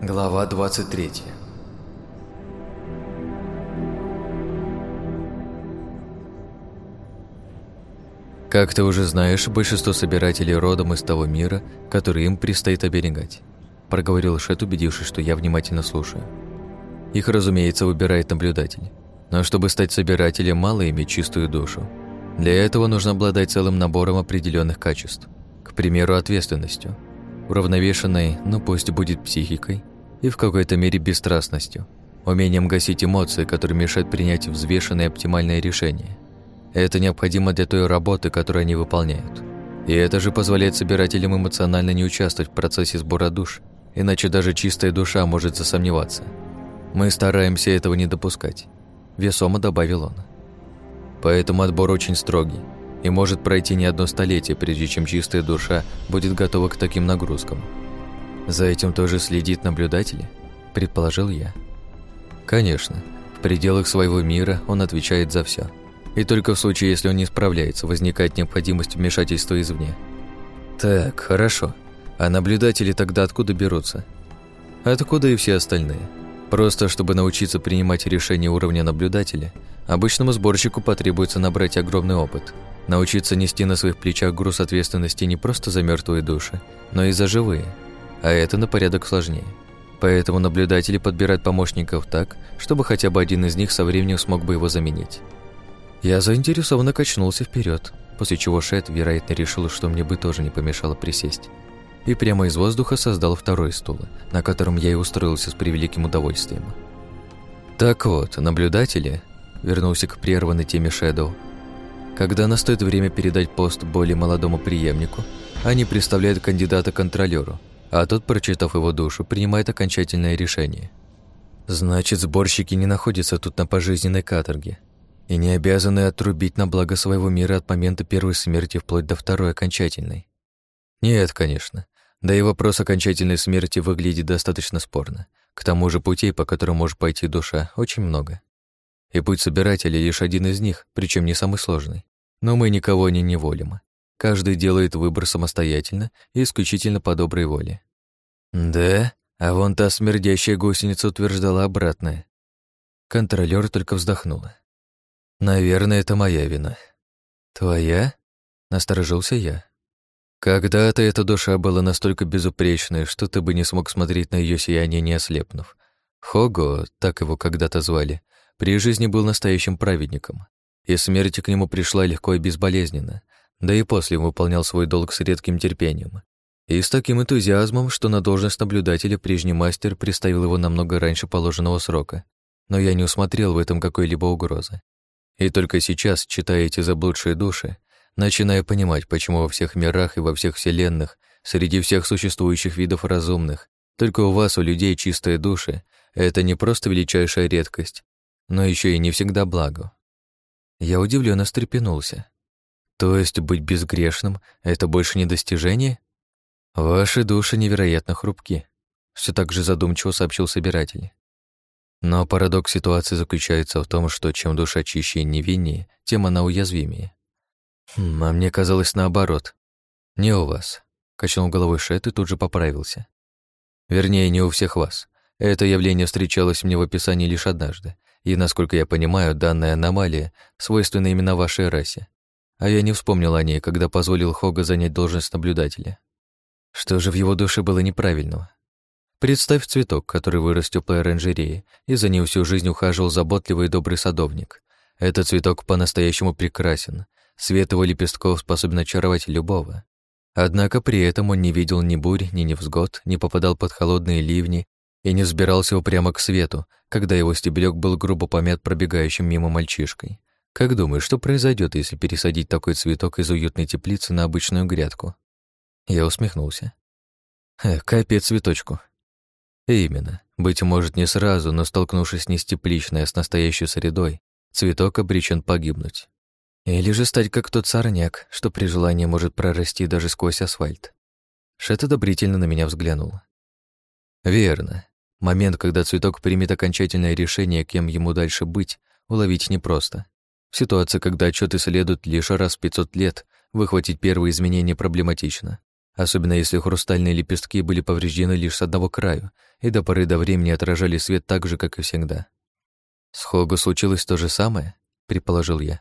Глава 23 Как ты уже знаешь, большинство собирателей родом из того мира, который им предстоит оберегать. Проговорил Шет, убедившись, что я внимательно слушаю. Их, разумеется, выбирает наблюдатель. Но чтобы стать собирателем, мало иметь чистую душу. Для этого нужно обладать целым набором определенных качеств. К примеру, ответственностью. Уравновешенной, ну пусть будет психикой, и в какой-то мере бесстрастностью. Умением гасить эмоции, которые мешают принять взвешенное и решение. Это необходимо для той работы, которую они выполняют. И это же позволяет собирателям эмоционально не участвовать в процессе сбора душ, иначе даже чистая душа может засомневаться. Мы стараемся этого не допускать. Весомо добавил он. Поэтому отбор очень строгий, и может пройти не одно столетие, прежде чем чистая душа будет готова к таким нагрузкам. За этим тоже следит наблюдатель, предположил я. Конечно, в пределах своего мира он отвечает за все. И только в случае, если он не справляется, возникает необходимость вмешательства извне. Так, хорошо. А наблюдатели тогда откуда берутся? Откуда и все остальные? Просто чтобы научиться принимать решения уровня наблюдателя, обычному сборщику потребуется набрать огромный опыт, научиться нести на своих плечах груз ответственности не просто за мертвые души, но и за живые. А это на порядок сложнее. Поэтому наблюдатели подбирают помощников так, чтобы хотя бы один из них со временем смог бы его заменить. Я заинтересованно качнулся вперед, после чего Шет, вероятно, решил, что мне бы тоже не помешало присесть и прямо из воздуха создал второй стул, на котором я и устроился с превеликим удовольствием. Так вот, наблюдатели, вернулся к прерванной теме Шэдоу, когда настает время передать пост более молодому преемнику, они представляют кандидата контролеру, а тот, прочитав его душу, принимает окончательное решение. Значит, сборщики не находятся тут на пожизненной каторге и не обязаны отрубить на благо своего мира от момента первой смерти вплоть до второй окончательной. Нет, конечно. Да и вопрос окончательной смерти выглядит достаточно спорно. К тому же путей, по которым может пойти душа, очень много. И путь собирателя лишь один из них, причем не самый сложный. Но мы никого не неволим. Каждый делает выбор самостоятельно и исключительно по доброй воле. Да, а вон та смердящая гусеница утверждала обратное. Контролёр только вздохнула. Наверное, это моя вина. Твоя? Насторожился я. Когда-то эта душа была настолько безупречной, что ты бы не смог смотреть на ее сияние, не ослепнув. Хого, так его когда-то звали, при жизни был настоящим праведником, и смерть к нему пришла легко и безболезненно, да и после выполнял свой долг с редким терпением. И с таким энтузиазмом, что на должность наблюдателя прежний мастер приставил его намного раньше положенного срока, но я не усмотрел в этом какой-либо угрозы. И только сейчас, читая эти заблудшие души, начиная понимать, почему во всех мирах и во всех вселенных, среди всех существующих видов разумных, только у вас, у людей, чистые души — это не просто величайшая редкость, но еще и не всегда благо. Я удивленно встрепенулся. То есть быть безгрешным — это больше не достижение? Ваши души невероятно хрупки, все так же задумчиво сообщил собиратель. Но парадокс ситуации заключается в том, что чем душа чище и невиннее, тем она уязвимее. Хм, а мне казалось наоборот. Не у вас. Качнул головой Шет и тут же поправился. Вернее, не у всех вас. Это явление встречалось мне в описании лишь однажды, и, насколько я понимаю, данная аномалия свойственна именно вашей расе. А я не вспомнил о ней, когда позволил Хога занять должность наблюдателя. Что же в его душе было неправильного? Представь цветок, который вырос в теплой оранжерее, и за ним всю жизнь ухаживал заботливый и добрый садовник. Этот цветок по-настоящему прекрасен, Свет его лепестков способен очаровать любого. Однако при этом он не видел ни бурь, ни невзгод, не попадал под холодные ливни и не взбирался прямо к свету, когда его стебелек был грубо помят пробегающим мимо мальчишкой. Как думаешь, что произойдет, если пересадить такой цветок из уютной теплицы на обычную грядку? Я усмехнулся. Эх, капец цветочку. Именно. Быть может, не сразу, но столкнувшись не с тепличной, а с настоящей средой, цветок обречен погибнуть. Или же стать как тот сорняк, что при желании может прорасти даже сквозь асфальт. Шет одобрительно на меня взглянул. Верно. Момент, когда цветок примет окончательное решение, кем ему дальше быть, уловить непросто. В ситуации, когда отчеты следуют лишь раз в 500 лет, выхватить первые изменения проблематично. особенно если хрустальные лепестки были повреждены лишь с одного краю и до поры до времени отражали свет так же, как и всегда. С Хого случилось то же самое, предположил я.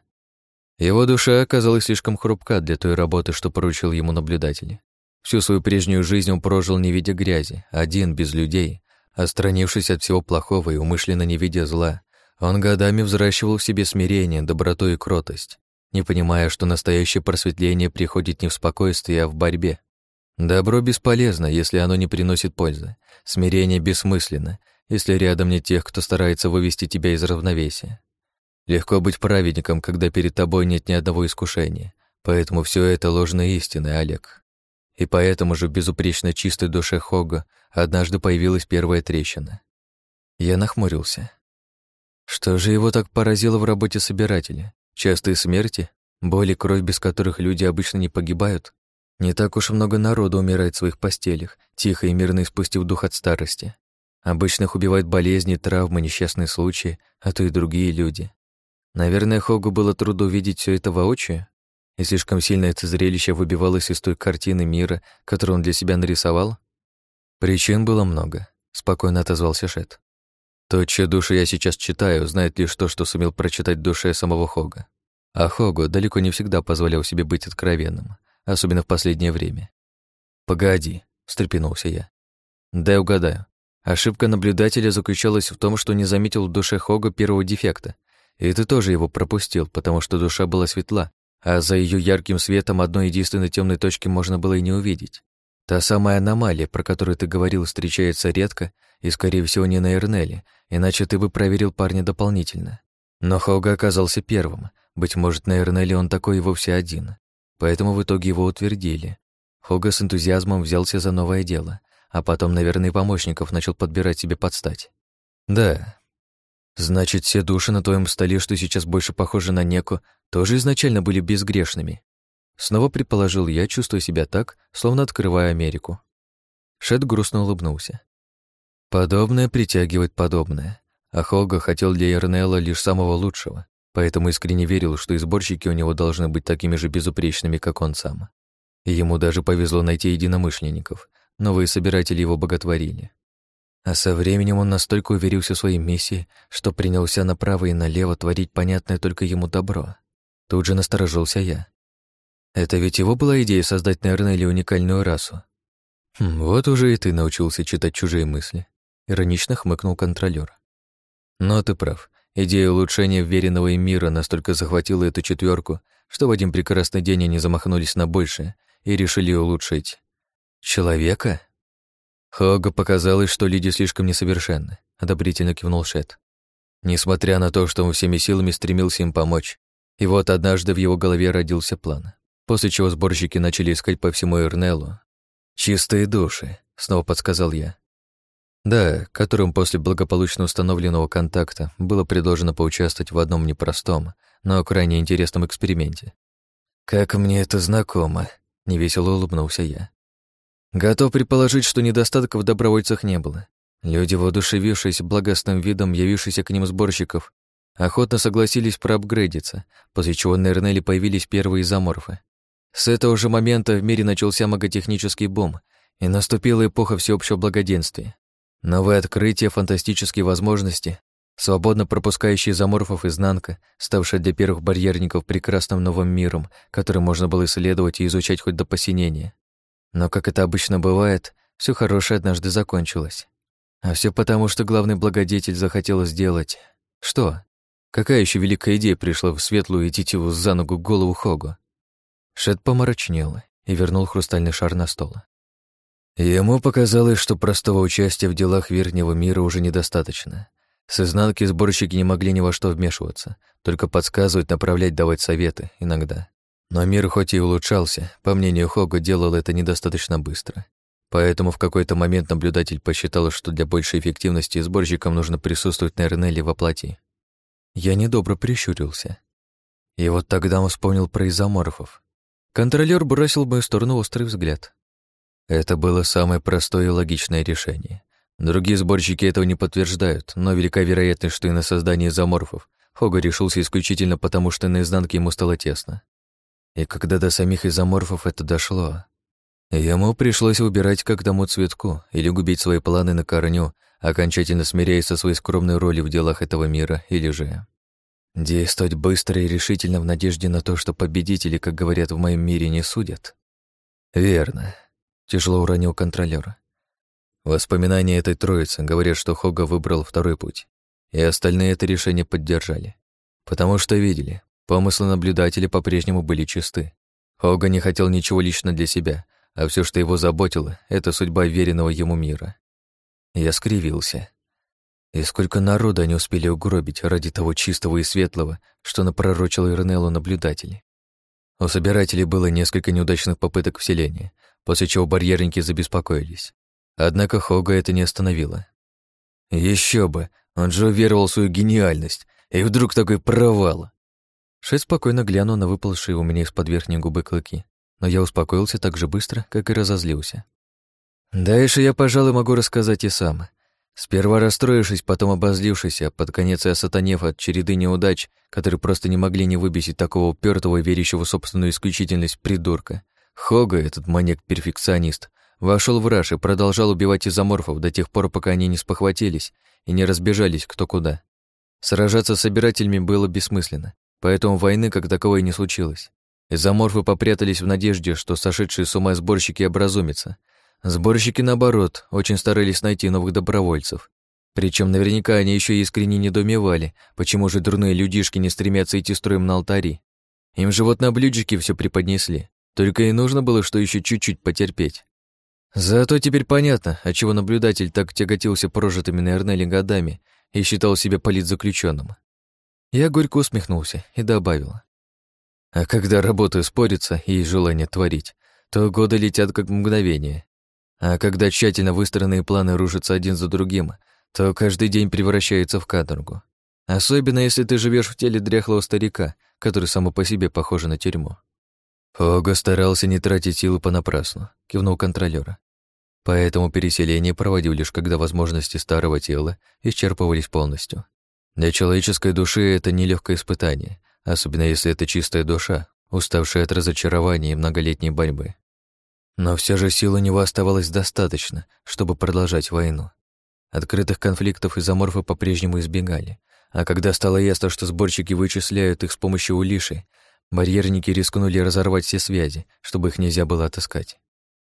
Его душа оказалась слишком хрупка для той работы, что поручил ему наблюдатель. Всю свою прежнюю жизнь он прожил не видя грязи, один, без людей, отстранившись от всего плохого и умышленно не видя зла. Он годами взращивал в себе смирение, доброту и кротость, не понимая, что настоящее просветление приходит не в спокойствии, а в борьбе. Добро бесполезно, если оно не приносит пользы. Смирение бессмысленно, если рядом нет тех, кто старается вывести тебя из равновесия. Легко быть праведником, когда перед тобой нет ни одного искушения. Поэтому все это ложные истины, Олег. И поэтому же в безупречно чистой душе Хога однажды появилась первая трещина. Я нахмурился. Что же его так поразило в работе собирателя? Частые смерти? Боли, кровь, без которых люди обычно не погибают? Не так уж много народу умирает в своих постелях, тихо и мирно испустив дух от старости. Обычных убивают болезни, травмы, несчастные случаи, а то и другие люди. Наверное, Хогу было трудно увидеть все это воочию, и слишком сильно это зрелище выбивалось из той картины мира, которую он для себя нарисовал? Причин было много, спокойно отозвался Шет. То, чьи души я сейчас читаю, знает лишь то, что сумел прочитать душе самого Хога. А Хогу далеко не всегда позволял себе быть откровенным, особенно в последнее время. «Погоди», — встрепенулся я. «Дай угадаю. Ошибка наблюдателя заключалась в том, что не заметил в душе Хога первого дефекта, и ты тоже его пропустил, потому что душа была светла, а за ее ярким светом одной единственной темной точки можно было и не увидеть. Та самая аномалия, про которую ты говорил, встречается редко и, скорее всего, не на Эрнеле, иначе ты бы проверил парня дополнительно. Но Хога оказался первым. Быть может, на Эрнеле он такой и вовсе один. Поэтому в итоге его утвердили. Хога с энтузиазмом взялся за новое дело, а потом, наверное, помощников начал подбирать себе подстать. Да, Значит, все души на твоем столе, что сейчас больше похожи на Неку, тоже изначально были безгрешными. Снова предположил я, чувствуя себя так, словно открывая Америку. Шет грустно улыбнулся. Подобное притягивает подобное. А Хога хотел для Эрнелла лишь самого лучшего, поэтому искренне верил, что и сборщики у него должны быть такими же безупречными, как он сам. И ему даже повезло найти единомышленников. Новые собиратели его боготворили. А со временем он настолько уверился в своей миссии, что принялся направо и налево творить понятное только ему добро. Тут же насторожился я. Это ведь его была идея создать на Эрнеле уникальную расу. Хм, вот уже и ты научился читать чужие мысли. Иронично хмыкнул контролер. Но ты прав. Идея улучшения веренного им мира настолько захватила эту четверку, что в один прекрасный день они замахнулись на большее и решили улучшить. Человека? Хога показалось, что Лиди слишком несовершенны, одобрительно кивнул Шет. Несмотря на то, что он всеми силами стремился им помочь, и вот однажды в его голове родился план, после чего сборщики начали искать по всему Эрнеллу. «Чистые души», — снова подсказал я. Да, которым после благополучно установленного контакта было предложено поучаствовать в одном непростом, но крайне интересном эксперименте. «Как мне это знакомо», — невесело улыбнулся я. Готов предположить, что недостатков в добровольцах не было. Люди, воодушевившись благостным видом явившихся к ним сборщиков, охотно согласились проапгрейдиться, после чего на Эрнеле появились первые изоморфы. С этого же момента в мире начался маготехнический бум, и наступила эпоха всеобщего благоденствия. Новые открытия, фантастические возможности, свободно пропускающие изоморфов изнанка, ставшая для первых барьерников прекрасным новым миром, который можно было исследовать и изучать хоть до посинения. Но, как это обычно бывает, все хорошее однажды закончилось. А все потому, что главный благодетель захотел сделать... Что? Какая еще великая идея пришла в светлую и тетиву за ногу голову Хогу? Шет помрачнел и вернул хрустальный шар на стол. Ему показалось, что простого участия в делах верхнего мира уже недостаточно. С изнанки сборщики не могли ни во что вмешиваться, только подсказывать, направлять, давать советы иногда. Но мир хоть и улучшался, по мнению Хога, делал это недостаточно быстро. Поэтому в какой-то момент наблюдатель посчитал, что для большей эффективности сборщикам нужно присутствовать на Эрнеле во плоти. Я недобро прищурился. И вот тогда он вспомнил про изоморфов. Контролер бросил в мою сторону острый взгляд. Это было самое простое и логичное решение. Другие сборщики этого не подтверждают, но велика вероятность, что и на создание изоморфов Хога решился исключительно потому, что на изнанке ему стало тесно. И когда до самих изоморфов это дошло... Ему пришлось выбирать как тому цветку или губить свои планы на корню, окончательно смиряясь со своей скромной ролью в делах этого мира, или же действовать быстро и решительно в надежде на то, что победители, как говорят в моем мире, не судят. Верно. Тяжело уронил контролёр. Воспоминания этой троицы говорят, что Хога выбрал второй путь, и остальные это решение поддержали. Потому что видели, помыслы наблюдателя по-прежнему были чисты. Хога не хотел ничего лично для себя, а все, что его заботило, это судьба веренного ему мира. Я скривился. И сколько народа они успели угробить ради того чистого и светлого, что напророчил Ирнеллу наблюдатели. У собирателей было несколько неудачных попыток вселения, после чего барьерники забеспокоились. Однако Хога это не остановило. Еще бы, он же уверовал в свою гениальность, и вдруг такой провал. Шесть спокойно глянул на выпалшие у меня из-под верхней губы клыки, но я успокоился так же быстро, как и разозлился. Дальше я, пожалуй, могу рассказать и сам. Сперва расстроившись, потом обозлившись, а под конец и осатанев от череды неудач, которые просто не могли не выбесить такого упертого, верящего в собственную исключительность придурка. Хога, этот маньяк-перфекционист, вошел в раж и продолжал убивать изоморфов до тех пор, пока они не спохватились и не разбежались кто куда. Сражаться с собирателями было бессмысленно, поэтому войны как таковой не случилось. Изоморфы попрятались в надежде, что сошедшие с ума сборщики образумятся. Сборщики, наоборот, очень старались найти новых добровольцев. Причем наверняка они еще искренне недоумевали, почему же дурные людишки не стремятся идти строем на алтари. Им же вот на блюдечке все преподнесли. Только и нужно было, что еще чуть-чуть потерпеть. Зато теперь понятно, отчего наблюдатель так тяготился прожитыми на Эрнеле годами и считал себя политзаключенным. Я горько усмехнулся и добавил. А когда работа спорится и желание творить, то годы летят как мгновение. А когда тщательно выстроенные планы рушатся один за другим, то каждый день превращается в каторгу. Особенно, если ты живешь в теле дряхлого старика, который само по себе похож на тюрьму. Ого старался не тратить силы понапрасну, кивнул контролёра. Поэтому переселение проводил лишь когда возможности старого тела исчерпывались полностью. Для человеческой души это нелегкое испытание, особенно если это чистая душа, уставшая от разочарования и многолетней борьбы. Но все же сил у него оставалось достаточно, чтобы продолжать войну. Открытых конфликтов изоморфы по-прежнему избегали, а когда стало ясно, что сборщики вычисляют их с помощью улиши, барьерники рискнули разорвать все связи, чтобы их нельзя было отыскать.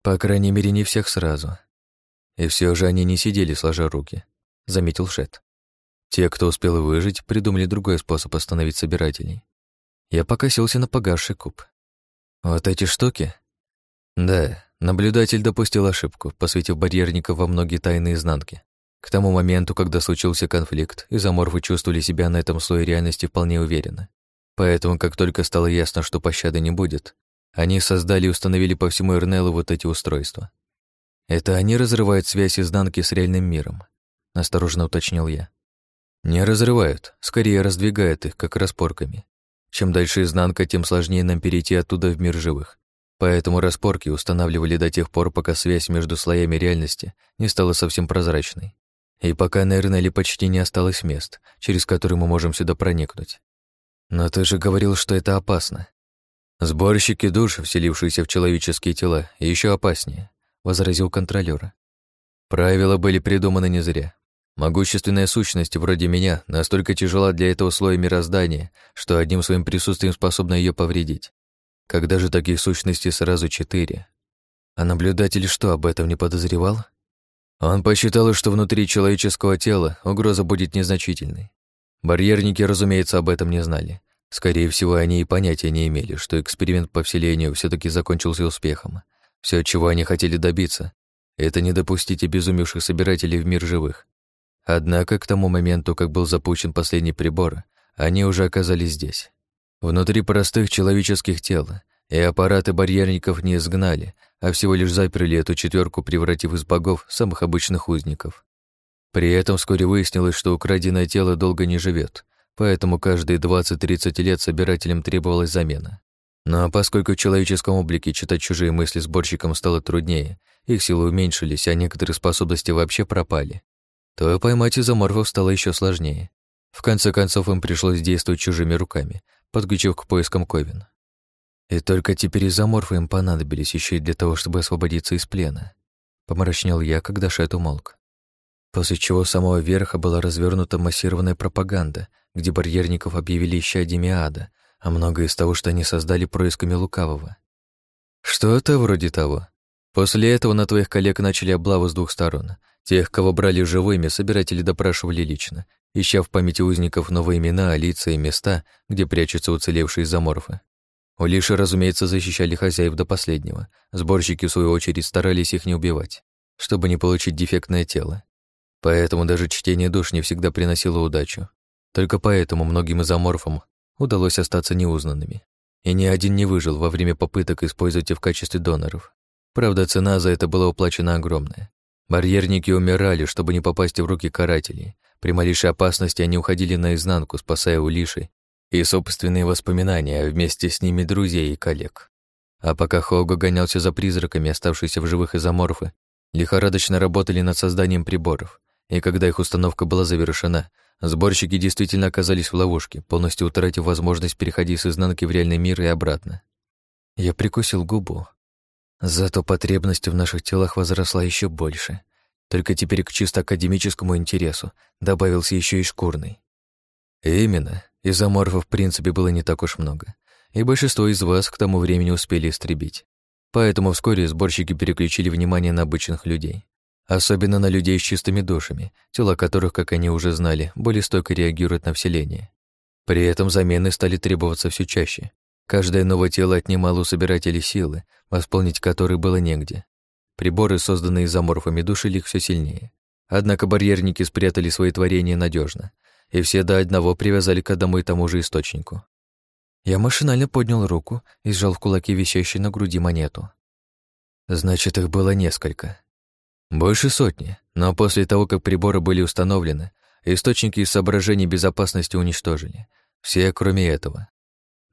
По крайней мере, не всех сразу. И все же они не сидели сложа руки, заметил Шет. Те, кто успел выжить, придумали другой способ остановить собирателей. Я покосился на погасший куб. Вот эти штуки? Да, наблюдатель допустил ошибку, посвятив барьерника во многие тайные изнанки. К тому моменту, когда случился конфликт, изоморфы чувствовали себя на этом слое реальности вполне уверенно. Поэтому, как только стало ясно, что пощады не будет, они создали и установили по всему Эрнеллу вот эти устройства. Это они разрывают связь изнанки с реальным миром, осторожно уточнил я. Не разрывают, скорее раздвигают их, как распорками. Чем дальше изнанка, тем сложнее нам перейти оттуда в мир живых. Поэтому распорки устанавливали до тех пор, пока связь между слоями реальности не стала совсем прозрачной. И пока на Эрнеле почти не осталось мест, через которые мы можем сюда проникнуть. Но ты же говорил, что это опасно. Сборщики душ, вселившиеся в человеческие тела, еще опаснее, возразил контролёр. Правила были придуманы не зря. Могущественная сущность вроде меня настолько тяжела для этого слоя мироздания, что одним своим присутствием способна ее повредить. Когда же таких сущностей сразу четыре? А наблюдатель что, об этом не подозревал? Он посчитал, что внутри человеческого тела угроза будет незначительной. Барьерники, разумеется, об этом не знали. Скорее всего, они и понятия не имели, что эксперимент по вселению все таки закончился успехом. Все, чего они хотели добиться, это не допустить обезумевших собирателей в мир живых. Однако к тому моменту, как был запущен последний прибор, они уже оказались здесь. Внутри простых человеческих тел, и аппараты барьерников не изгнали, а всего лишь заперли эту четверку, превратив из богов самых обычных узников. При этом вскоре выяснилось, что украденное тело долго не живет, поэтому каждые 20-30 лет собирателям требовалась замена. Но поскольку в человеческом облике читать чужие мысли сборщикам стало труднее, их силы уменьшились, а некоторые способности вообще пропали, то поймать изоморфов стало еще сложнее. В конце концов, им пришлось действовать чужими руками, подключив к поискам Ковен. И только теперь изоморфы им понадобились еще и для того, чтобы освободиться из плена. Помрачнел я, когда Шет умолк. После чего с самого верха была развернута массированная пропаганда, где барьерников объявили исчадьями ада, а многое из того, что они создали происками лукавого. Что-то вроде того. После этого на твоих коллег начали облаву с двух сторон. Тех, кого брали живыми, собиратели допрашивали лично, ища в памяти узников новые имена, лица и места, где прячутся уцелевшие заморфы. Улиши, разумеется, защищали хозяев до последнего. Сборщики, в свою очередь, старались их не убивать, чтобы не получить дефектное тело. Поэтому даже чтение душ не всегда приносило удачу. Только поэтому многим изоморфам удалось остаться неузнанными. И ни один не выжил во время попыток использовать их в качестве доноров. Правда, цена за это была уплачена огромная. Барьерники умирали, чтобы не попасть в руки карателей. При малейшей опасности они уходили наизнанку, спасая улиши и собственные воспоминания, а вместе с ними друзей и коллег. А пока Хога гонялся за призраками, оставшиеся в живых изоморфы, лихорадочно работали над созданием приборов, и когда их установка была завершена, сборщики действительно оказались в ловушке, полностью утратив возможность переходить с изнанки в реальный мир и обратно. Я прикусил губу, Зато потребность в наших телах возросла еще больше. Только теперь к чисто академическому интересу добавился еще и шкурный. именно, изоморфов в принципе было не так уж много, и большинство из вас к тому времени успели истребить. Поэтому вскоре сборщики переключили внимание на обычных людей. Особенно на людей с чистыми душами, тела которых, как они уже знали, более стойко реагируют на вселение. При этом замены стали требоваться все чаще, Каждое новое тело отнимало у собирателей силы, восполнить которые было негде. Приборы, созданные заморфами, душили их все сильнее. Однако барьерники спрятали свои творения надежно, и все до одного привязали к одному и тому же источнику. Я машинально поднял руку и сжал в кулаке висящей на груди монету. Значит, их было несколько. Больше сотни, но после того, как приборы были установлены, источники из соображений безопасности уничтожили. Все, кроме этого.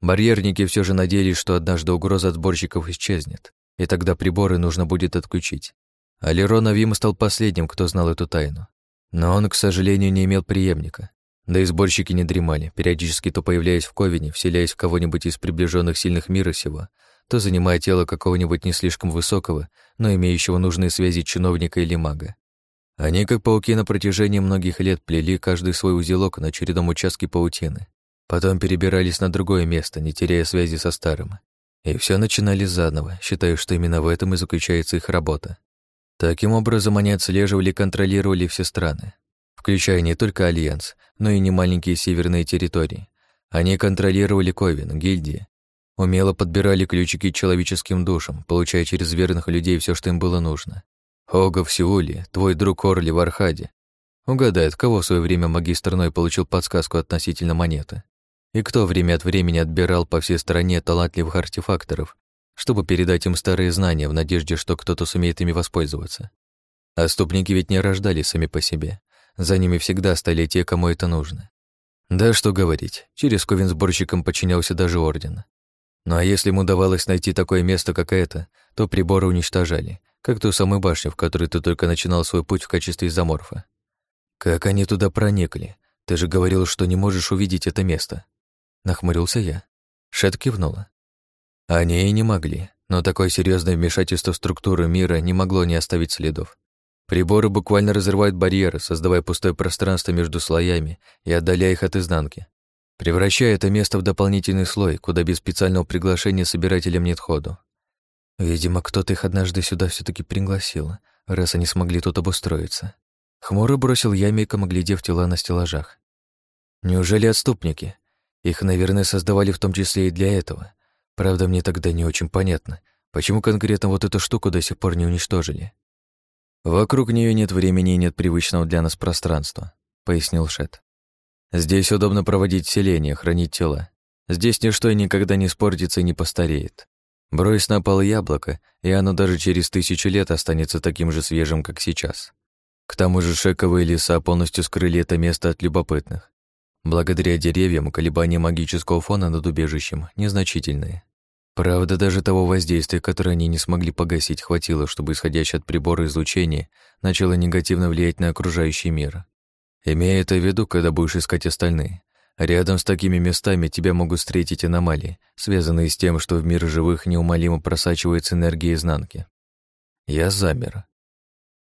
Барьерники все же надеялись, что однажды угроза от сборщиков исчезнет, и тогда приборы нужно будет отключить. А Лерон Авим стал последним, кто знал эту тайну. Но он, к сожалению, не имел преемника. Да и сборщики не дремали, периодически то появляясь в Ковине, вселяясь в кого-нибудь из приближенных сильных мира сего, то занимая тело какого-нибудь не слишком высокого, но имеющего нужные связи чиновника или мага. Они, как пауки, на протяжении многих лет плели каждый свой узелок на очередном участке паутины, Потом перебирались на другое место, не теряя связи со старым. И все начинали заново, считая, что именно в этом и заключается их работа. Таким образом, они отслеживали и контролировали все страны, включая не только Альянс, но и немаленькие северные территории. Они контролировали Ковен, гильдии, умело подбирали ключики человеческим душам, получая через верных людей все, что им было нужно. Ога в Сеуле, твой друг Орли в Архаде. Угадай, от кого в свое время магистр Ной получил подсказку относительно монеты и кто время от времени отбирал по всей стране талантливых артефакторов, чтобы передать им старые знания в надежде, что кто-то сумеет ими воспользоваться. Оступники ведь не рождались сами по себе. За ними всегда стали те, кому это нужно. Да что говорить, через Ковен сборщикам подчинялся даже Орден. Ну а если ему удавалось найти такое место, как это, то приборы уничтожали, как ту самую башню, в которой ты только начинал свой путь в качестве изоморфа. Как они туда проникли? Ты же говорил, что не можешь увидеть это место. Нахмурился я. Шет кивнула. Они и не могли, но такое серьезное вмешательство в структуру мира не могло не оставить следов. Приборы буквально разрывают барьеры, создавая пустое пространство между слоями и отдаляя их от изнанки, превращая это место в дополнительный слой, куда без специального приглашения собирателям нет ходу. Видимо, кто-то их однажды сюда все таки пригласил, раз они смогли тут обустроиться. Хмуро бросил я, мельком оглядев тела на стеллажах. Неужели отступники? Их, наверное, создавали в том числе и для этого. Правда, мне тогда не очень понятно, почему конкретно вот эту штуку до сих пор не уничтожили. «Вокруг нее нет времени и нет привычного для нас пространства», — пояснил Шет. «Здесь удобно проводить селение, хранить тела. Здесь ничто и никогда не испортится и не постареет. Брось на пол яблоко, и оно даже через тысячу лет останется таким же свежим, как сейчас. К тому же шековые леса полностью скрыли это место от любопытных. Благодаря деревьям колебания магического фона над убежищем незначительные. Правда, даже того воздействия, которое они не смогли погасить, хватило, чтобы исходящее от прибора излучение начало негативно влиять на окружающий мир. Имея это в виду, когда будешь искать остальные, Рядом с такими местами тебя могут встретить аномалии, связанные с тем, что в мир живых неумолимо просачивается энергия изнанки. Я замер.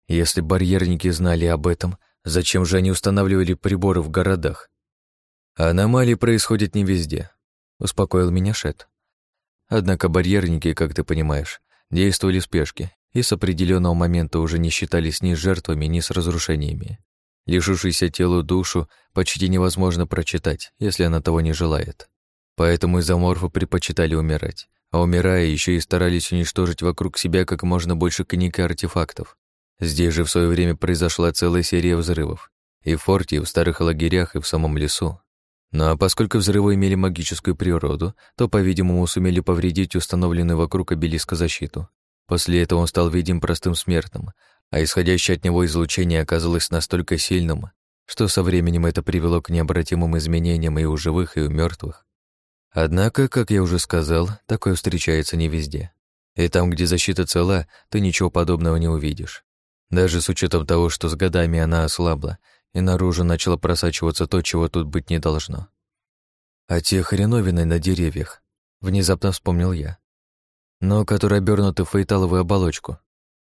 Если барьерники знали об этом, зачем же они устанавливали приборы в городах? Аномалии происходят не везде, успокоил меня Шет. Однако барьерники, как ты понимаешь, действовали в спешке и с определенного момента уже не считались ни с жертвами, ни с разрушениями. Лишившуюся телу душу почти невозможно прочитать, если она того не желает. Поэтому изоморфы предпочитали умирать, а умирая, еще и старались уничтожить вокруг себя как можно больше книг и артефактов. Здесь же в свое время произошла целая серия взрывов. И в форте, и в старых лагерях, и в самом лесу. А поскольку взрывы имели магическую природу, то, по-видимому, сумели повредить установленную вокруг обелиска защиту. После этого он стал видим простым смертным, а исходящее от него излучение оказалось настолько сильным, что со временем это привело к необратимым изменениям и у живых, и у мертвых. Однако, как я уже сказал, такое встречается не везде. И там, где защита цела, ты ничего подобного не увидишь. Даже с учетом того, что с годами она ослабла, и наружу начало просачиваться то, чего тут быть не должно. А те хреновины на деревьях, внезапно вспомнил я. Но которые обернуты в фейталовую оболочку.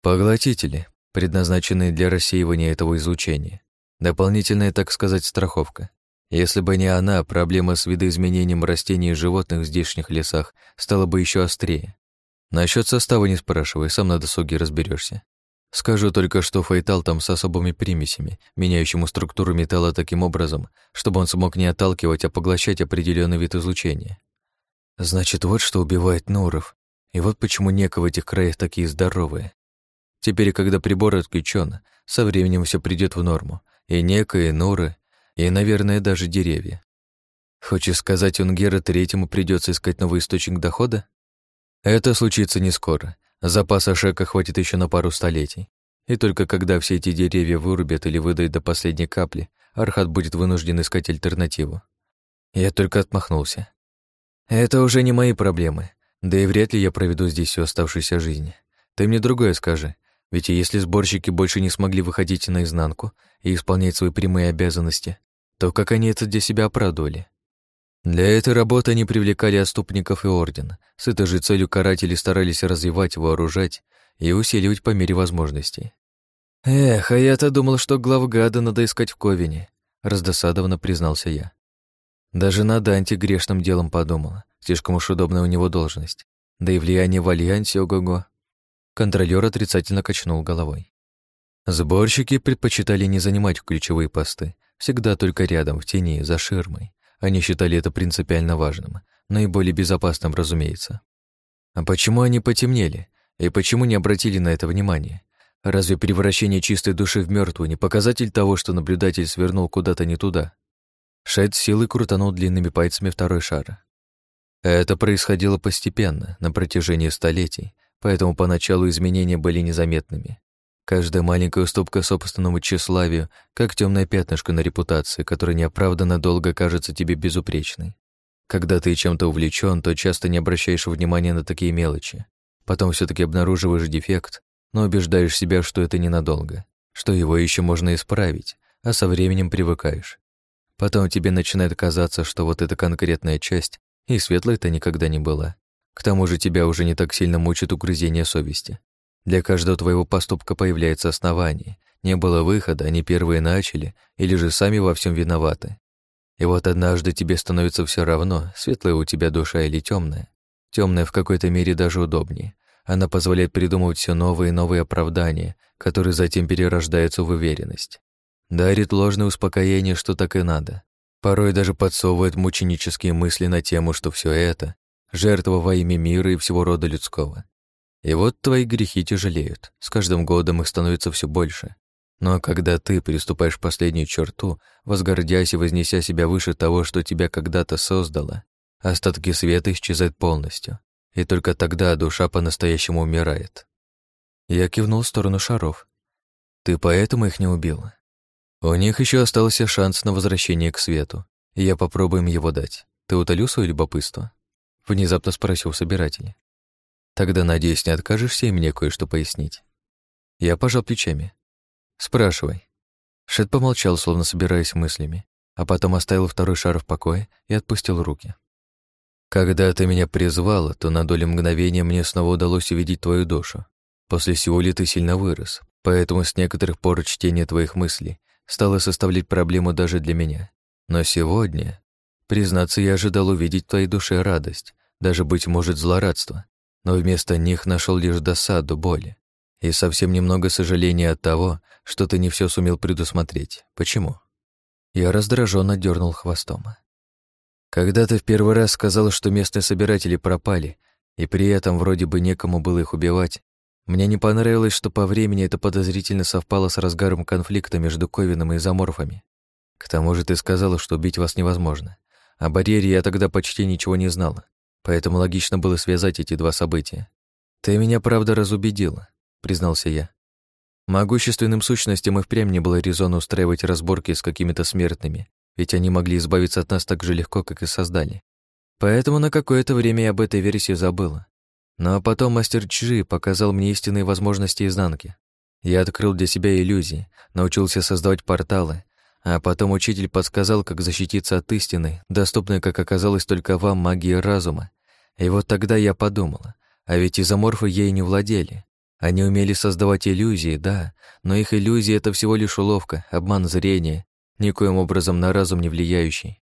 Поглотители, предназначенные для рассеивания этого излучения. Дополнительная, так сказать, страховка. Если бы не она, проблема с видоизменением растений и животных в здешних лесах стала бы еще острее. Насчет состава не спрашивай, сам на досуге разберешься. Скажу только, что фейтал там с особыми примесями, меняющим структуру металла таким образом, чтобы он смог не отталкивать, а поглощать определенный вид излучения. Значит, вот что убивает Нуров. И вот почему неко в этих краях такие здоровые. Теперь, когда прибор отключен, со временем все придет в норму. И неко, и Нуры, и, наверное, даже деревья. Хочешь сказать, Унгера третьему придется искать новый источник дохода? Это случится не скоро. Запаса шека хватит еще на пару столетий. И только когда все эти деревья вырубят или выдают до последней капли, Архат будет вынужден искать альтернативу. Я только отмахнулся. Это уже не мои проблемы. Да и вряд ли я проведу здесь всю оставшуюся жизнь. Ты мне другое скажи. Ведь если сборщики больше не смогли выходить наизнанку и исполнять свои прямые обязанности, то как они это для себя оправдывали? Для этой работы они привлекали отступников и орден. С этой же целью каратели старались развивать, вооружать и усиливать по мере возможностей. «Эх, а я-то думал, что главгада надо искать в Ковине», — раздосадованно признался я. Даже на Данте грешным делом подумала. Слишком уж удобная у него должность. Да и влияние в Альянсе ого-го. Контролёр отрицательно качнул головой. Сборщики предпочитали не занимать ключевые посты, всегда только рядом, в тени, за ширмой. Они считали это принципиально важным, наиболее безопасным, разумеется. А почему они потемнели? И почему не обратили на это внимание? Разве превращение чистой души в мертвую не показатель того, что наблюдатель свернул куда-то не туда? Шайд силой крутанул длинными пальцами второй шар. Это происходило постепенно, на протяжении столетий, поэтому поначалу изменения были незаметными. Каждая маленькая уступка собственному тщеславию, как темное пятнышко на репутации, которое неоправданно долго кажется тебе безупречной. Когда ты чем-то увлечен, то часто не обращаешь внимания на такие мелочи. Потом все таки обнаруживаешь дефект, но убеждаешь себя, что это ненадолго, что его еще можно исправить, а со временем привыкаешь. Потом тебе начинает казаться, что вот эта конкретная часть, и светлой-то никогда не была. К тому же тебя уже не так сильно мучит угрызение совести. Для каждого твоего поступка появляется основание. Не было выхода, они первые начали, или же сами во всем виноваты. И вот однажды тебе становится все равно, светлая у тебя душа или темная. Темная в какой-то мере даже удобнее. Она позволяет придумывать все новые и новые оправдания, которые затем перерождаются в уверенность. Дарит ложное успокоение, что так и надо. Порой даже подсовывает мученические мысли на тему, что все это — жертва во имя мира и всего рода людского. И вот твои грехи тяжелеют, с каждым годом их становится все больше. Но когда ты переступаешь последнюю черту, возгордясь и вознеся себя выше того, что тебя когда-то создало, остатки света исчезают полностью, и только тогда душа по-настоящему умирает. Я кивнул в сторону шаров. Ты поэтому их не убил? У них еще остался шанс на возвращение к свету, и я попробую им его дать. Ты утолю свое любопытство? Внезапно спросил собиратель. Тогда, надеюсь, не откажешься и мне кое-что пояснить. Я пожал плечами. Спрашивай. Шет помолчал, словно собираясь мыслями, а потом оставил второй шар в покое и отпустил руки. «Когда ты меня призвала, то на долю мгновения мне снова удалось увидеть твою душу. После всего ли ты сильно вырос, поэтому с некоторых пор чтение твоих мыслей стало составлять проблему даже для меня. Но сегодня, признаться, я ожидал увидеть в твоей душе радость, даже, быть может, злорадство, но вместо них нашел лишь досаду, боли и совсем немного сожаления от того, что ты не все сумел предусмотреть. Почему? Я раздраженно дернул хвостом. Когда ты в первый раз сказал, что местные собиратели пропали, и при этом вроде бы некому было их убивать, мне не понравилось, что по времени это подозрительно совпало с разгаром конфликта между Ковином и изоморфами. К тому же ты сказала, что убить вас невозможно. О барьере я тогда почти ничего не знала, поэтому логично было связать эти два события. Ты меня, правда, разубедила, признался я. Могущественным сущностям и впрямь не было резона устраивать разборки с какими-то смертными, ведь они могли избавиться от нас так же легко, как и создали. Поэтому на какое-то время я об этой версии забыла. Но потом мастер Чжи показал мне истинные возможности изнанки. Я открыл для себя иллюзии, научился создавать порталы, а потом учитель подсказал, как защититься от истины, доступной, как оказалось, только вам магии разума. И вот тогда я подумала, а ведь изоморфы ей не владели. Они умели создавать иллюзии, да, но их иллюзии — это всего лишь уловка, обман зрения, никоим образом на разум не влияющий.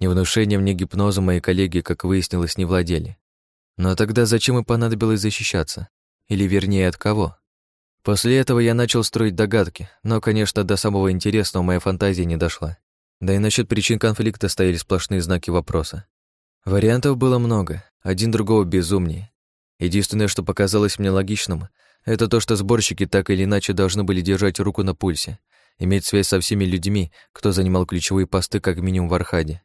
Ни внушением, ни гипнозом мои коллеги, как выяснилось, не владели. Но тогда зачем им понадобилось защищаться? Или вернее, от кого? После этого я начал строить догадки, но, конечно, до самого интересного моя фантазия не дошла. Да и насчет причин конфликта стояли сплошные знаки вопроса. Вариантов было много, один другого безумнее. Единственное, что показалось мне логичным, это то, что сборщики так или иначе должны были держать руку на пульсе, иметь связь со всеми людьми, кто занимал ключевые посты как минимум в Архаде.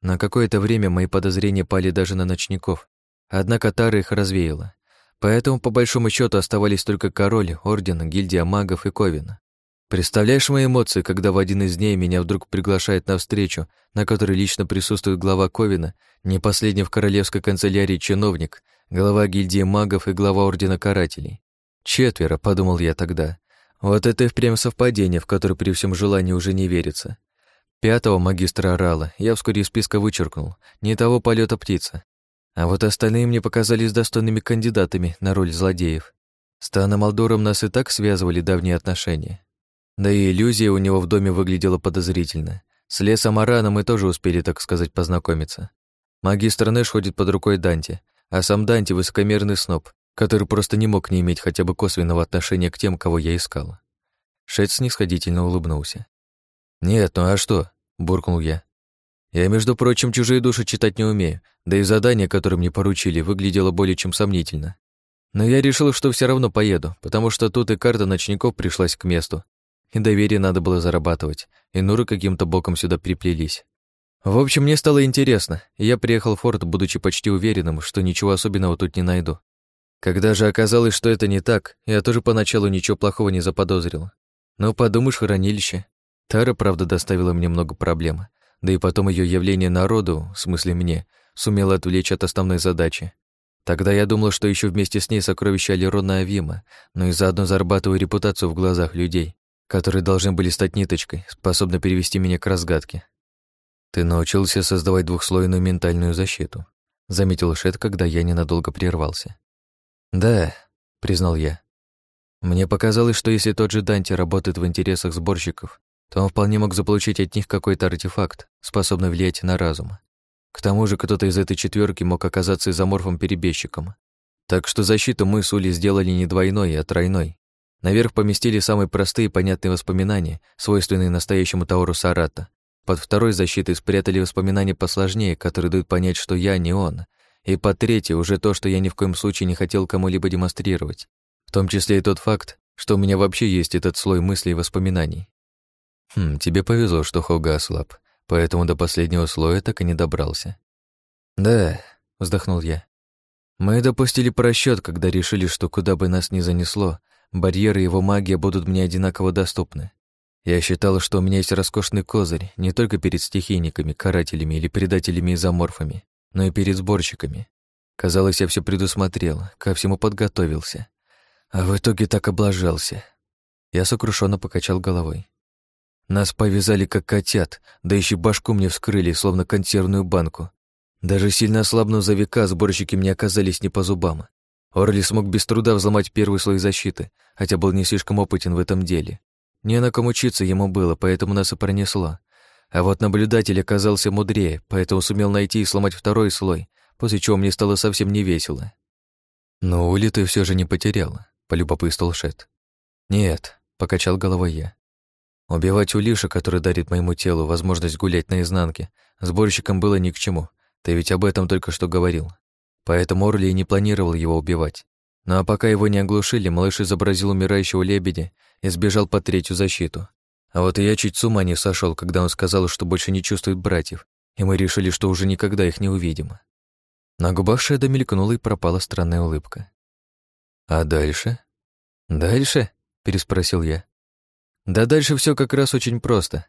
На какое-то время мои подозрения пали даже на ночников, однако Тара их развеяла. Поэтому, по большому счету, оставались только король, орден, гильдия магов и Ковина. Представляешь мои эмоции, когда в один из дней меня вдруг приглашает на встречу, на которой лично присутствует глава Ковина, не последний в королевской канцелярии чиновник, глава гильдии магов и глава ордена карателей. Четверо, подумал я тогда. Вот это и впрямь совпадение, в которое при всем желании уже не верится. Пятого магистра орала я вскоре из списка вычеркнул. Не того полета птица. А вот остальные мне показались достойными кандидатами на роль злодеев. С Таном Алдором нас и так связывали давние отношения. Да и иллюзия у него в доме выглядела подозрительно. С лесом Арана мы тоже успели, так сказать, познакомиться. Магистр Нэш ходит под рукой Данти, а сам Данти — высокомерный сноб, который просто не мог не иметь хотя бы косвенного отношения к тем, кого я искала. Шет снисходительно улыбнулся. «Нет, ну а что?» — буркнул я. Я, между прочим, чужие души читать не умею, да и задание, которое мне поручили, выглядело более чем сомнительно. Но я решил, что все равно поеду, потому что тут и карта ночников пришлась к месту, и доверие надо было зарабатывать, и нуры каким-то боком сюда приплелись. В общем, мне стало интересно, и я приехал в форт, будучи почти уверенным, что ничего особенного тут не найду. Когда же оказалось, что это не так, я тоже поначалу ничего плохого не заподозрил. Но подумаешь, хранилище. Тара, правда, доставила мне много проблем, да и потом ее явление народу, в смысле мне, сумело отвлечь от основной задачи. Тогда я думал, что еще вместе с ней сокровища Алерона Авима, но и заодно зарабатываю репутацию в глазах людей, которые должны были стать ниточкой, способной перевести меня к разгадке. «Ты научился создавать двухслойную ментальную защиту», — заметил Шет, когда я ненадолго прервался. «Да», — признал я. Мне показалось, что если тот же Данти работает в интересах сборщиков, то он вполне мог заполучить от них какой-то артефакт, способный влиять на разум. К тому же кто-то из этой четверки мог оказаться изоморфом-перебежчиком. Так что защиту мы с Ули сделали не двойной, а тройной. Наверх поместили самые простые и понятные воспоминания, свойственные настоящему Тауру Сарата. Под второй защитой спрятали воспоминания посложнее, которые дают понять, что я не он. И под третье уже то, что я ни в коем случае не хотел кому-либо демонстрировать. В том числе и тот факт, что у меня вообще есть этот слой мыслей и воспоминаний. Хм, тебе повезло, что Хога ослаб, поэтому до последнего слоя так и не добрался. Да, вздохнул я. Мы допустили просчет, когда решили, что куда бы нас ни занесло, барьеры и его магия будут мне одинаково доступны. Я считал, что у меня есть роскошный козырь не только перед стихийниками, карателями или предателями-изоморфами, но и перед сборщиками. Казалось, я все предусмотрел, ко всему подготовился. А в итоге так облажался. Я сокрушенно покачал головой. Нас повязали как котят, да еще башку мне вскрыли, словно консервную банку. Даже сильно ослабнув за века, сборщики мне оказались не по зубам. Орли смог без труда взломать первый слой защиты, хотя был не слишком опытен в этом деле. Не на ком учиться ему было, поэтому нас и пронесло. А вот наблюдатель оказался мудрее, поэтому сумел найти и сломать второй слой, после чего мне стало совсем не весело. Но Ули ты все же не потеряла, полюбопытствовал Шет. Нет, покачал головой я. Убивать Улиша, который дарит моему телу возможность гулять наизнанке, сборщикам было ни к чему. Ты ведь об этом только что говорил. Поэтому Орли и не планировал его убивать. Ну а пока его не оглушили, малыш изобразил умирающего лебедя и сбежал под третью защиту. А вот и я чуть с ума не сошел, когда он сказал, что больше не чувствует братьев, и мы решили, что уже никогда их не увидим. На губах Шеда мелькнула и пропала странная улыбка. «А дальше?» «Дальше?» — переспросил я. «Да дальше все как раз очень просто.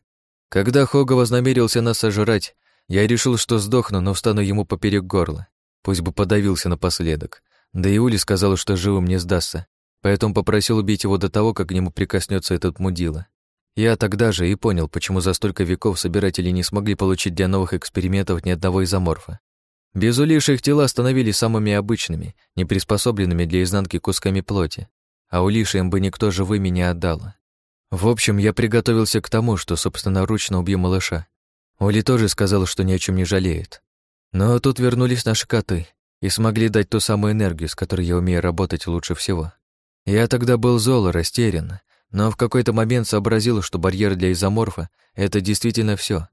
Когда Хога вознамерился нас сожрать, я решил, что сдохну, но встану ему поперек горла. Пусть бы подавился напоследок. Да и Ули сказал, что живым не сдастся, поэтому попросил убить его до того, как к нему прикоснется этот мудила. Я тогда же и понял, почему за столько веков собиратели не смогли получить для новых экспериментов ни одного изоморфа. Без улиши их тела становились самыми обычными, не приспособленными для изнанки кусками плоти, а улиши им бы никто живыми не отдал. В общем, я приготовился к тому, что собственноручно убью малыша. Оли тоже сказал, что ни о чем не жалеет. Но тут вернулись наши коты и смогли дать ту самую энергию, с которой я умею работать лучше всего. Я тогда был зол и растерян, но в какой-то момент сообразил, что барьер для изоморфа — это действительно все.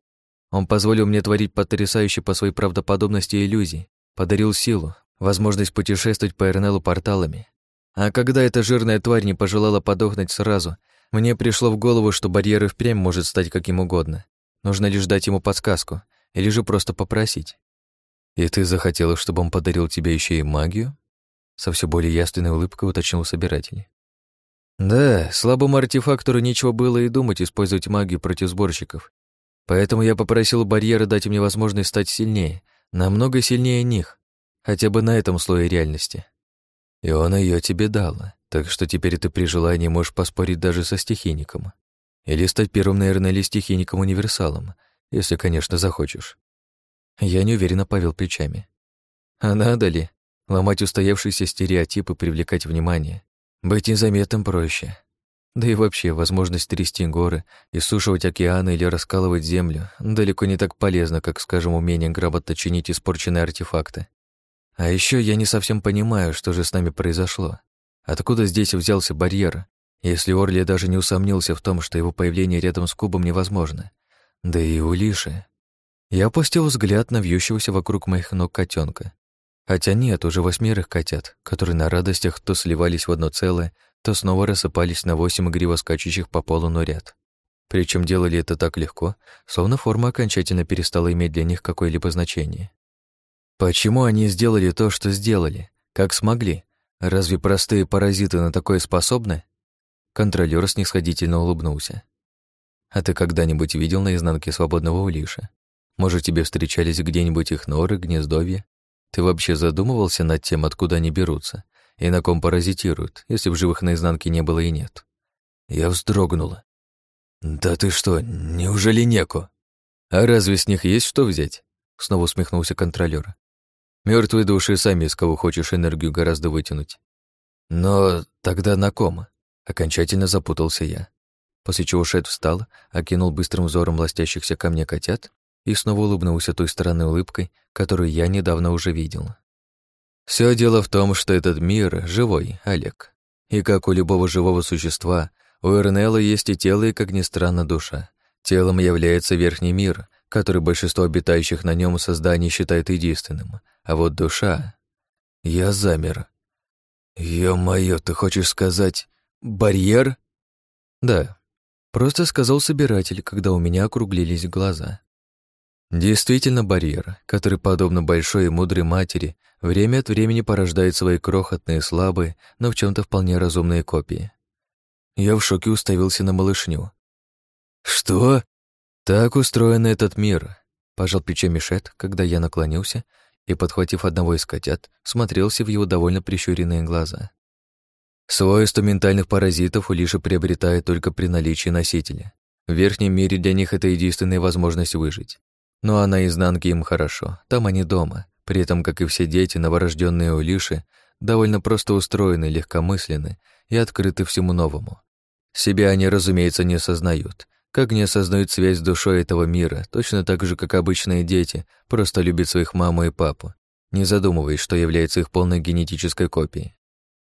Он позволил мне творить потрясающие по своей правдоподобности иллюзии, подарил силу, возможность путешествовать по Эрнелу порталами. А когда эта жирная тварь не пожелала подохнуть сразу, мне пришло в голову, что барьер и впрямь может стать каким угодно. Нужно лишь дать ему подсказку, или же просто попросить. «И ты захотела, чтобы он подарил тебе еще и магию?» Со все более ясной улыбкой уточнил собиратель. Да, слабому артефактору нечего было и думать использовать магию против сборщиков. Поэтому я попросил барьера дать мне возможность стать сильнее, намного сильнее них, хотя бы на этом слое реальности. И он ее тебе дала, так что теперь ты при желании можешь поспорить даже со стихийником. Или стать первым, наверное, или стихийником-универсалом, если, конечно, захочешь. Я неуверенно повел плечами. А надо ли? Ломать устоявшиеся стереотипы, привлекать внимание. Быть незаметным проще. Да и вообще, возможность трясти горы, иссушивать океаны или раскалывать землю далеко не так полезно, как, скажем, умение грамотно чинить испорченные артефакты. А еще я не совсем понимаю, что же с нами произошло. Откуда здесь взялся барьер, если Орли даже не усомнился в том, что его появление рядом с кубом невозможно? Да и у Лиши. Я опустил взгляд на вьющегося вокруг моих ног котенка. Хотя нет, уже восьмерых котят, которые на радостях то сливались в одно целое, то снова рассыпались на восемь игриво скачущих по полу нурят. Причем делали это так легко, словно форма окончательно перестала иметь для них какое-либо значение. Почему они сделали то, что сделали? Как смогли? Разве простые паразиты на такое способны? Контролёр снисходительно улыбнулся. А ты когда-нибудь видел наизнанке свободного улиша? Может, тебе встречались где-нибудь их норы, гнездовья? Ты вообще задумывался над тем, откуда они берутся и на ком паразитируют, если в живых наизнанке не было и нет? Я вздрогнула. «Да ты что, неужели неко? А разве с них есть что взять?» Снова усмехнулся контролёр. Мертвые души сами из кого хочешь энергию гораздо вытянуть. Но тогда на ком? Окончательно запутался я. После чего Шет встал, окинул быстрым взором ластящихся ко мне котят и снова улыбнулся той странной улыбкой, которую я недавно уже видел. Все дело в том, что этот мир живой, Олег. И как у любого живого существа, у Эрнелла есть и тело, и, как ни странно, душа. Телом является верхний мир, который большинство обитающих на нем созданий считает единственным. А вот душа... Я замер. «Ё-моё, ты хочешь сказать, барьер?» «Да», — просто сказал собиратель, когда у меня округлились глаза. Действительно барьер, который, подобно большой и мудрой матери, время от времени порождает свои крохотные, слабые, но в чем то вполне разумные копии. Я в шоке уставился на малышню. «Что?» «Так устроен этот мир», — пожал плечами Шет, когда я наклонился и, подхватив одного из котят, смотрелся в его довольно прищуренные глаза. Свойства ментальных паразитов Улиша приобретает только при наличии носителя. В верхнем мире для них это единственная возможность выжить. Но а на изнанке им хорошо, там они дома. При этом, как и все дети, новорожденные улиши, довольно просто устроены, легкомысленны и открыты всему новому. Себя они, разумеется, не осознают, как не осознают связь с душой этого мира, точно так же, как обычные дети, просто любят своих маму и папу, не задумываясь, что является их полной генетической копией.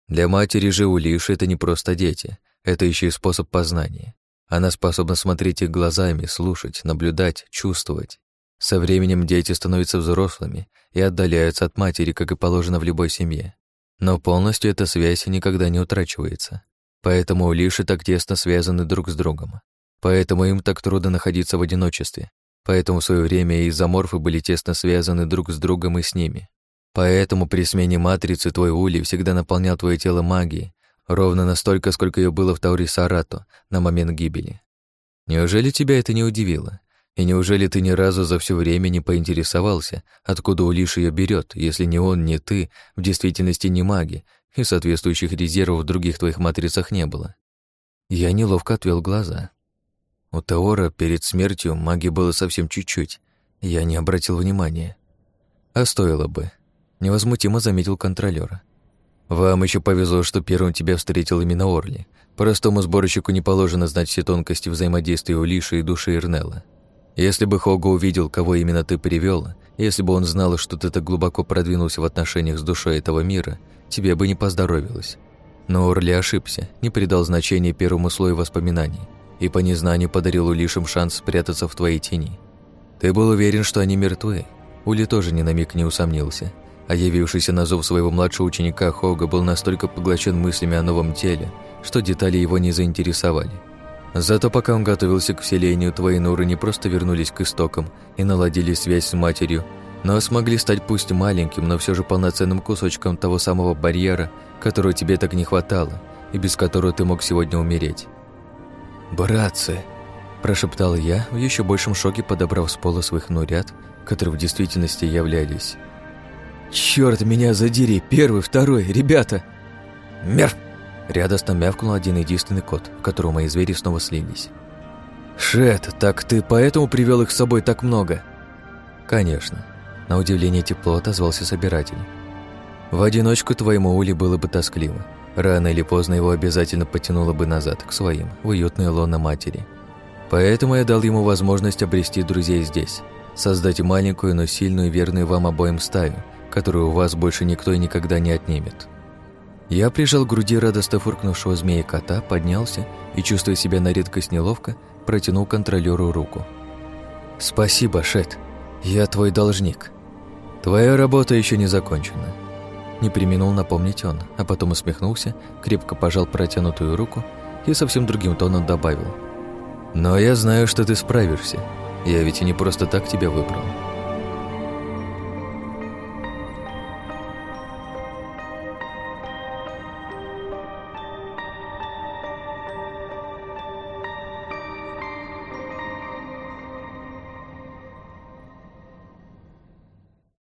Для матери же Улиши это не просто дети, это еще и способ познания. Она способна смотреть их глазами, слушать, наблюдать, чувствовать. Со временем дети становятся взрослыми и отдаляются от матери, как и положено в любой семье. Но полностью эта связь никогда не утрачивается. Поэтому улиши так тесно связаны друг с другом. Поэтому им так трудно находиться в одиночестве. Поэтому в свое время и изоморфы были тесно связаны друг с другом и с ними. Поэтому при смене матрицы твой Ули всегда наполнял твое тело магией, ровно настолько, сколько ее было в Таури Сарато на момент гибели. Неужели тебя это не удивило? И неужели ты ни разу за все время не поинтересовался, откуда Улиш ее берет, если ни он, ни ты в действительности не маги, и соответствующих резервов в других твоих матрицах не было? Я неловко отвел глаза. У Таора перед смертью магии было совсем чуть-чуть. Я не обратил внимания. А стоило бы. Невозмутимо заметил контролёра. «Вам еще повезло, что первым тебя встретил именно Орли. Простому сборщику не положено знать все тонкости взаимодействия Улиши и души Ирнелла. Если бы Хога увидел, кого именно ты привел, если бы он знал, что ты так глубоко продвинулся в отношениях с душой этого мира, тебе бы не поздоровилось. Но Орли ошибся, не придал значения первому слою воспоминаний и по незнанию подарил Улишам шанс спрятаться в твоей тени. Ты был уверен, что они мертвы. Ули тоже ни на миг не усомнился, а явившийся на зов своего младшего ученика Хога был настолько поглощен мыслями о новом теле, что детали его не заинтересовали. Зато пока он готовился к вселению, твои нуры не просто вернулись к истокам и наладили связь с матерью, но смогли стать пусть маленьким, но все же полноценным кусочком того самого барьера, которого тебе так не хватало и без которого ты мог сегодня умереть. «Братцы!» – прошептал я, в еще большем шоке подобрав с пола своих нурят, которые в действительности являлись. «Чёрт меня задери! Первый, второй, ребята!» «Мерв!» Рядостно мявкнул один единственный кот, в которого мои звери снова слились. «Шет, так ты поэтому привел их с собой так много?» «Конечно». На удивление тепло отозвался собиратель. «В одиночку твоему Ули было бы тоскливо. Рано или поздно его обязательно потянуло бы назад, к своим, в уютное лоно матери. Поэтому я дал ему возможность обрести друзей здесь, создать маленькую, но сильную и верную вам обоим стаю, которую у вас больше никто и никогда не отнимет». Я прижал к груди радостно фыркнувшего змея кота, поднялся и, чувствуя себя на редкость неловко, протянул контролеру руку. «Спасибо, Шет. Я твой должник. Твоя работа еще не закончена». Не применул напомнить он, а потом усмехнулся, крепко пожал протянутую руку и совсем другим тоном добавил. «Но я знаю, что ты справишься. Я ведь и не просто так тебя выбрал».